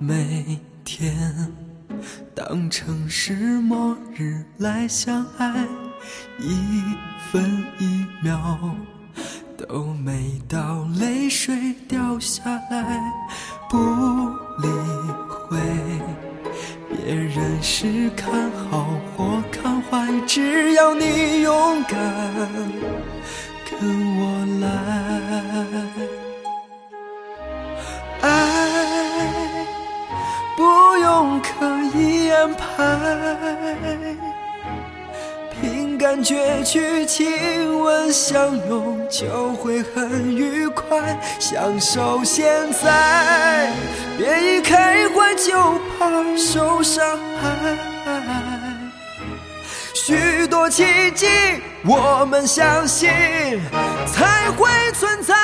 每天当成是末日来相爱，一分一秒都美到泪水掉下来，不理会别人是看好或看坏，只要你勇敢跟我来。安排，凭感觉去亲吻相拥就会很愉快，享受现在，别一开怀就怕受伤害。许多奇迹，我们相信才会存在。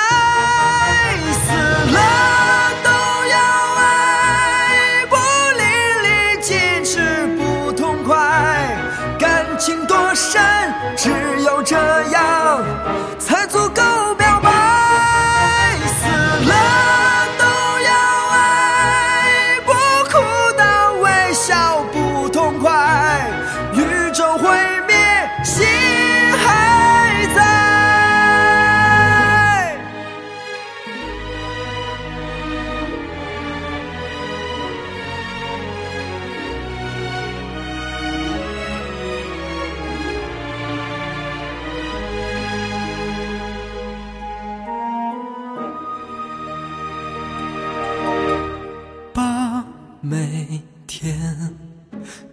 每天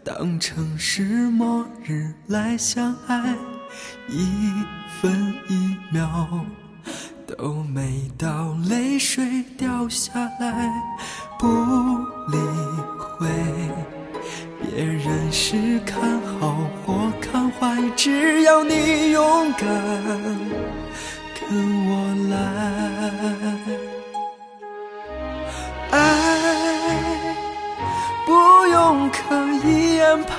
当成是末日来相爱，一分一秒都美到泪水掉下来，不理会别人是看好或看坏，只要你勇敢跟我来。可以安排，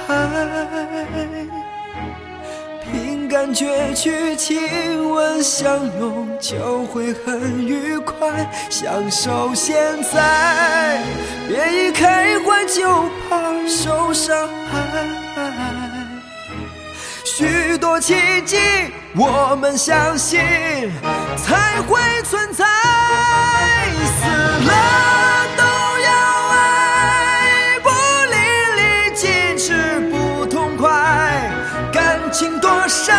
凭感觉去亲吻相拥就会很愉快，享受现在，别一开怀就怕受伤害。许多奇迹，我们相信才会存在。多深，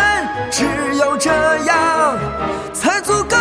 只有这样才足够